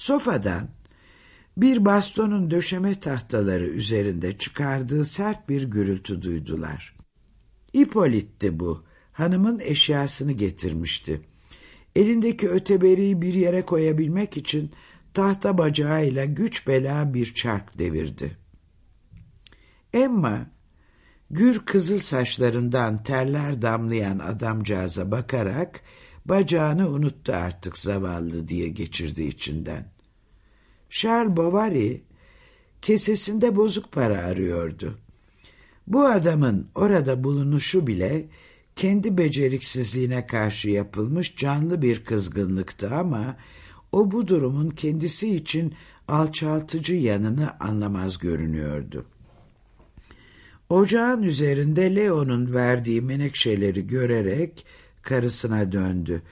Sofadan bir bastonun döşeme tahtaları üzerinde çıkardığı sert bir gürültü duydular. İpolit'ti bu. Hanımın eşyasını getirmişti. Elindeki öteberiyi bir yere koyabilmek için tahta bacağıyla güç bela bir çark devirdi. Emma, gür kızıl saçlarından terler damlayan adamcağıza bakarak bacağını unuttu artık zavallı diye geçirdi içinden. Charles Bovary kesesinde bozuk para arıyordu. Bu adamın orada bulunuşu bile kendi beceriksizliğine karşı yapılmış canlı bir kızgınlıktı ama o bu durumun kendisi için alçaltıcı yanını anlamaz görünüyordu. Ocağın üzerinde Leo'nun verdiği menekşeleri görerek karısına döndü.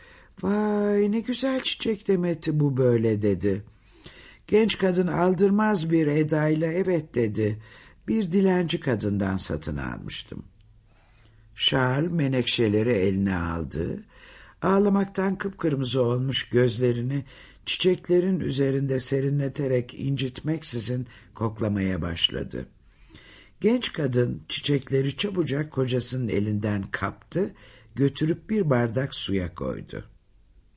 Vay ne güzel çiçek demeti bu böyle dedi. Genç kadın aldırmaz bir edayla evet dedi. Bir dilenci kadından satın almıştım. Charles menekşeleri eline aldı. Ağlamaktan kıpkırmızı olmuş gözlerini çiçeklerin üzerinde serinleterek incitmeksizin koklamaya başladı. Genç kadın çiçekleri çabucak kocasının elinden kaptı, götürüp bir bardak suya koydu.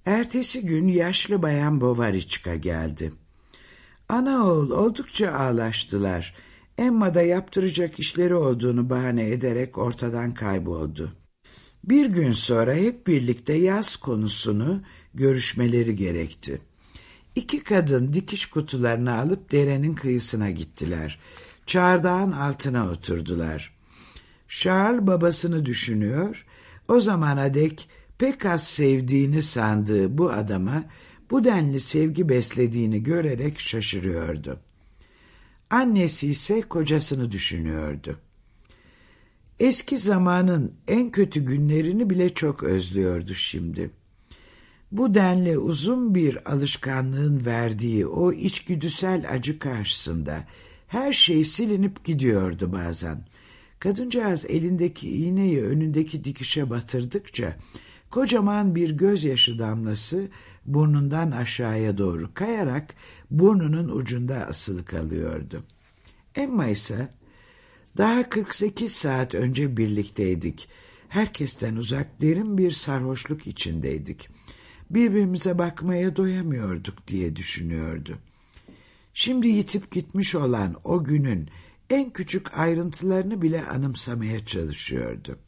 Ertesi gün yaşlı bayan Bovariçka geldi. Ana oğul oldukça ağlaştılar. Emma da yaptıracak işleri olduğunu bahane ederek ortadan kayboldu. Bir gün sonra hep birlikte yaz konusunu görüşmeleri gerekti. İki kadın dikiş kutularını alıp derenin kıyısına gittiler. Çardağın altına oturdular. Charles babasını düşünüyor, o zamana dek pek az sevdiğini sandığı bu adama bu denli sevgi beslediğini görerek şaşırıyordu. Annesi ise kocasını düşünüyordu. Eski zamanın en kötü günlerini bile çok özlüyordu şimdi. Bu denli uzun bir alışkanlığın verdiği o içgüdüsel acı karşısında her şey silinip gidiyordu bazen. Kadıncağız elindeki iğneyi önündeki dikişe batırdıkça kocaman bir gözyaşı damlası burnundan aşağıya doğru kayarak burnunun ucunda asılı kalıyordu. Emma ise daha 48 saat önce birlikteydik. Herkesten uzak derin bir sarhoşluk içindeydik. Birbirimize bakmaya doyamıyorduk diye düşünüyordu. Şimdi yitip gitmiş olan o günün en küçük ayrıntılarını bile anımsamaya çalışıyordu.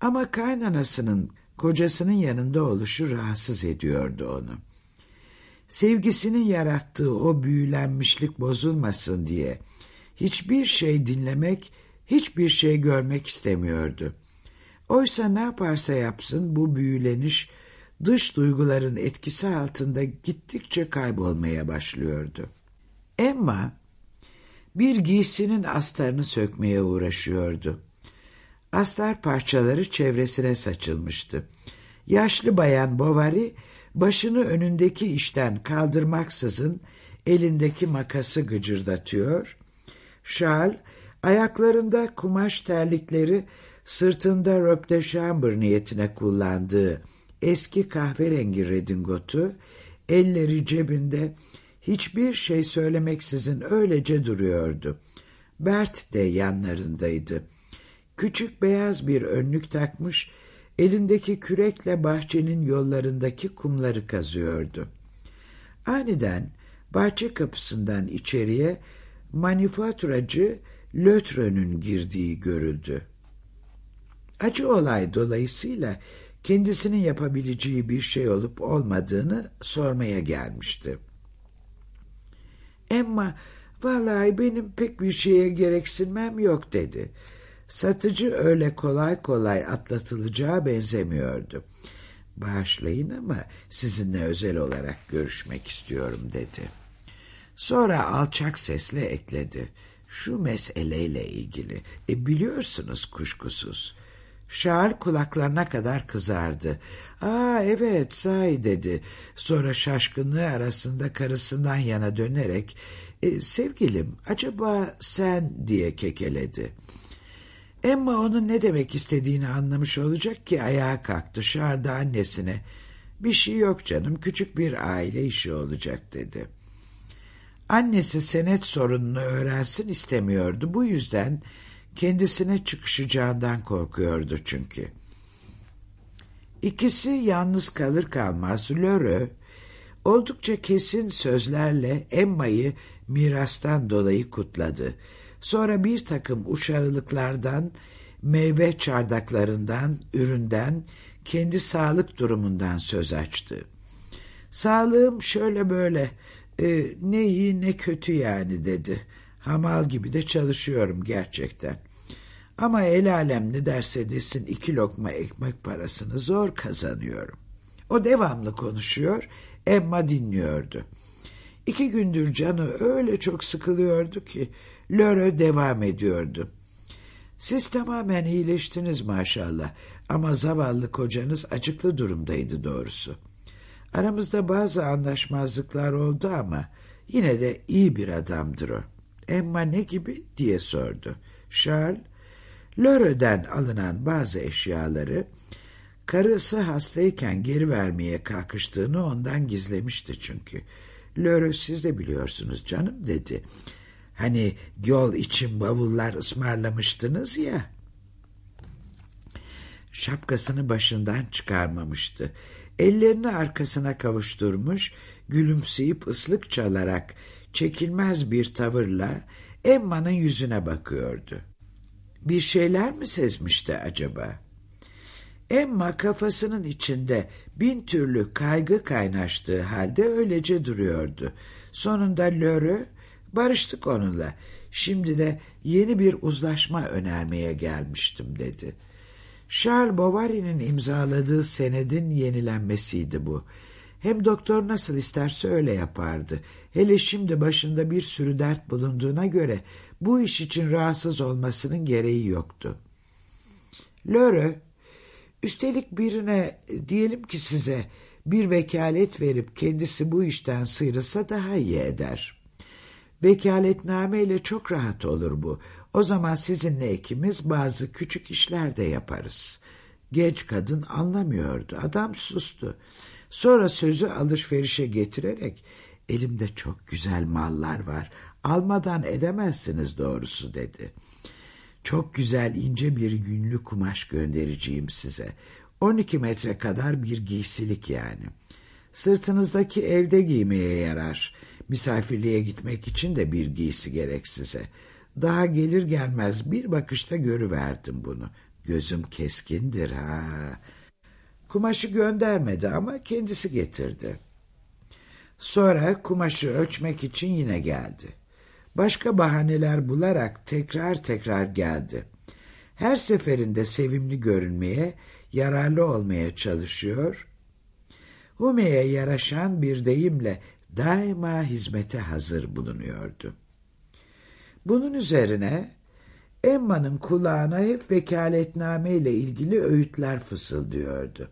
Ama kaynanasının kocasının yanında oluşu rahatsız ediyordu onu. Sevgisinin yarattığı o büyülenmişlik bozulmasın diye hiçbir şey dinlemek, hiçbir şey görmek istemiyordu. Oysa ne yaparsa yapsın bu büyüleniş dış duyguların etkisi altında gittikçe kaybolmaya başlıyordu. Emma bir giysinin astarını sökmeye uğraşıyordu. Astar parçaları çevresine saçılmıştı. Yaşlı bayan Bovary başını önündeki işten kaldırmaksızın elindeki makası gıcırdatıyor. Charles ayaklarında kumaş terlikleri sırtında de chambre niyetine kullandığı eski kahverengi redingotu elleri cebinde hiçbir şey söylemeksizin öylece duruyordu. Bert de yanlarındaydı. Küçük beyaz bir önlük takmış, elindeki kürekle bahçenin yollarındaki kumları kazıyordu. Aniden bahçe kapısından içeriye manifaturacı Lötrö'nün girdiği görüldü. Acı olay dolayısıyla kendisinin yapabileceği bir şey olup olmadığını sormaya gelmişti. Emma, vallahi benim pek bir şeye gereksinmem yok dedi. Satıcı öyle kolay kolay atlatılacağı benzemiyordu. Bağışlayın ama sizinle özel olarak görüşmek istiyorum dedi. Sonra alçak sesle ekledi. Şu meseleyle ilgili. E biliyorsunuz kuşkusuz. Şahal kulaklarına kadar kızardı. Aa evet say dedi. Sonra şaşkınlığı arasında karısından yana dönerek e, sevgilim acaba sen diye kekeledi. Emma onun ne demek istediğini anlamış olacak ki ayağa kalktı. Şarda annesine Bir şey yok canım, küçük bir aile işi olacak dedi. Annesi senet sorununu öğrensin istemiyordu. Bu yüzden kendisine çıkışacağından korkuyordu çünkü. İkisi yalnız kalır kalmaz Lörö oldukça kesin sözlerle Emma'yı mirastan dolayı kutladı. Sonra bir takım uşarılıklardan, meyve çardaklarından, üründen, kendi sağlık durumundan söz açtı. Sağlığım şöyle böyle, e, ne iyi ne kötü yani dedi. Hamal gibi de çalışıyorum gerçekten. Ama el alem ne derse desin iki lokma ekmek parasını zor kazanıyorum. O devamlı konuşuyor, Emma dinliyordu. İki gündür canı öyle çok sıkılıyordu ki Lörö devam ediyordu. Siz tamamen iyileştiniz maşallah ama zavallı kocanız acıklı durumdaydı doğrusu. Aramızda bazı anlaşmazlıklar oldu ama yine de iyi bir adamdır o. Emma ne gibi diye sordu. Charles, Lörö'den alınan bazı eşyaları karısı hastayken geri vermeye kalkıştığını ondan gizlemişti çünkü. Lörö siz de biliyorsunuz canım dedi. Hani yol için bavullar ısmarlamıştınız ya. Şapkasını başından çıkarmamıştı. Ellerini arkasına kavuşturmuş, gülümseyip ıslık çalarak çekilmez bir tavırla Emma'nın yüzüne bakıyordu. Bir şeyler mi sezmişti acaba? Emma kafasının içinde bin türlü kaygı kaynaştığı halde öylece duruyordu. Sonunda Lörü barıştık onunla. Şimdi de yeni bir uzlaşma önermeye gelmiştim dedi. Charles Bovary'nin imzaladığı senedin yenilenmesiydi bu. Hem doktor nasıl isterse öyle yapardı. Hele şimdi başında bir sürü dert bulunduğuna göre bu iş için rahatsız olmasının gereği yoktu. Lörö, üstelik birine diyelim ki size bir vekalet verip kendisi bu işten sıyrılsa daha iyi eder. Vekaletname ile çok rahat olur bu. O zaman sizinle ikimiz bazı küçük işler de yaparız. Genç kadın anlamıyordu. Adam sustu. Sonra sözü alışverişe getirerek elimde çok güzel mallar var. Almadan edemezsiniz doğrusu dedi. Çok güzel ince bir günlü kumaş göndereceğim size. 12 metre kadar bir giysilik yani. Sırtınızdaki evde giymeye yarar. Misafirliğe gitmek için de bir giysi gerek size. Daha gelir gelmez bir bakışta görüverdim bunu. Gözüm keskindir ha. Kumaşı göndermedi ama kendisi getirdi. Sonra kumaşı ölçmek için yine geldi. Başka bahaneler bularak tekrar tekrar geldi. Her seferinde sevimli görünmeye, yararlı olmaya çalışıyor. Hume'ye yaraşan bir deyimle daima hizmete hazır bulunuyordu. Bunun üzerine Emma'nın kulağına hep vekaletname ile ilgili öğütler fısıldıyordu.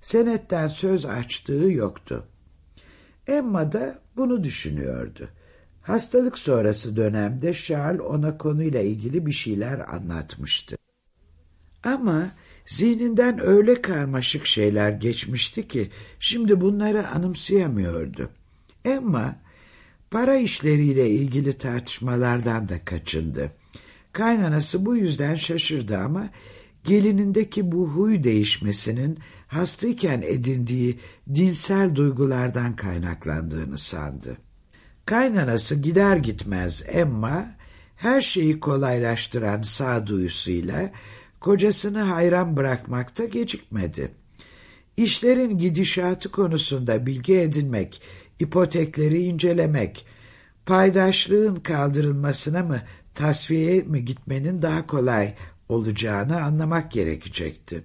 Senetten söz açtığı yoktu. Emma da bunu düşünüyordu. Hastalık sonrası dönemde Charles ona konuyla ilgili bir şeyler anlatmıştı. Ama zihninden öyle karmaşık şeyler geçmişti ki şimdi bunları anımsayamıyordu. Emma para işleriyle ilgili tartışmalardan da kaçındı. Kaynanası bu yüzden şaşırdı ama gelinindeki bu huy değişmesinin hastayken edindiği dinsel duygulardan kaynaklandığını sandı. Kaynanası gider gitmez Emma her şeyi kolaylaştıran sağduyusuyla kocasını hayran bırakmakta gecikmedi. İşlerin gidişatı konusunda bilgi edinmek, ipotekleri incelemek, paydaşlığın kaldırılmasına mı tasfiye mi gitmenin daha kolay olacağını anlamak gerekecekti.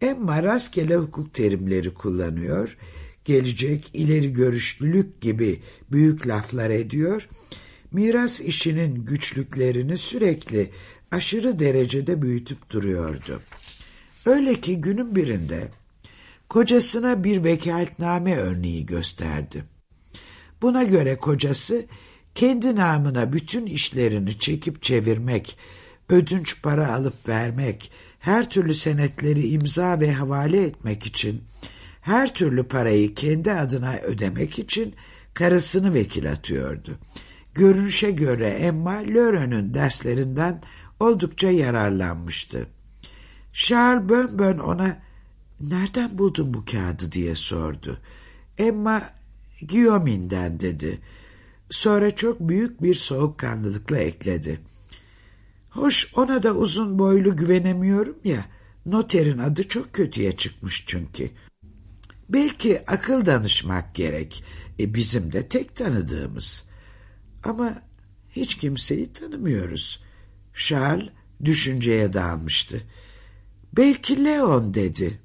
Emma rastgele hukuk terimleri kullanıyor, gelecek, ileri görüşlülük gibi büyük laflar ediyor, miras işinin güçlüklerini sürekli aşırı derecede büyütüp duruyordu. Öyle ki günün birinde kocasına bir vekaletname örneği gösterdi. Buna göre kocası kendi namına bütün işlerini çekip çevirmek, ödünç para alıp vermek, her türlü senetleri imza ve havale etmek için her türlü parayı kendi adına ödemek için karısını vekil atıyordu. Görünüşe göre Emma Lören'ün derslerinden oldukça yararlanmıştı. Charles bön bön ona nereden buldun bu kağıdı diye sordu. Emma Guillaume'inden dedi. Sonra çok büyük bir soğukkanlılıkla ekledi. Hoş ona da uzun boylu güvenemiyorum ya. Noterin adı çok kötüye çıkmış çünkü. Belki akıl danışmak gerek. E bizim de tek tanıdığımız. Ama hiç kimseyi tanımıyoruz. Charles düşünceye dalmıştı. Belki Leon dedi.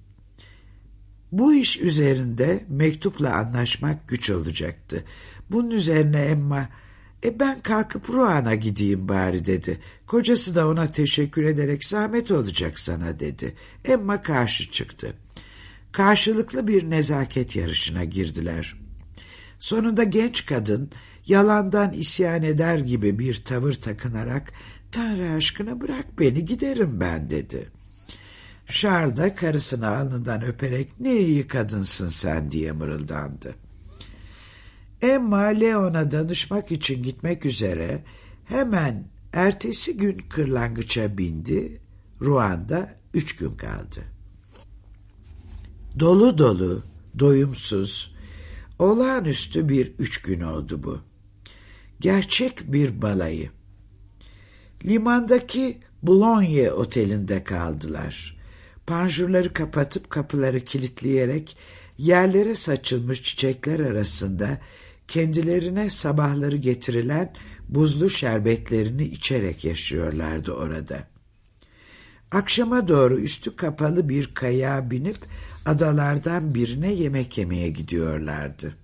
Bu iş üzerinde mektupla anlaşmak güç olacaktı. Bunun üzerine Emma, e ben kalkıp Ruan'a gideyim bari dedi. Kocası da ona teşekkür ederek zahmet olacak sana dedi. Emma karşı çıktı. Karşılıklı bir nezaket yarışına girdiler. Sonunda genç kadın yalandan isyan eder gibi bir tavır takınarak Tanrı aşkına bırak beni giderim ben dedi. Charles da karısını alnından öperek ne iyi kadınsın sen diye mırıldandı. Emma Leon'a danışmak için gitmek üzere hemen ertesi gün kırlangıça bindi. Ruanda üç gün kaldı. Dolu dolu, doyumsuz, olağanüstü bir üç gün oldu bu. Gerçek bir balayı. Limandaki Boulogne otelinde kaldılar. Panjurları kapatıp kapıları kilitleyerek yerlere saçılmış çiçekler arasında kendilerine sabahları getirilen buzlu şerbetlerini içerek yaşıyorlardı orada. Akşama doğru üstü kapalı bir kayağa binip adalardan birine yemek yemeye gidiyorlardı.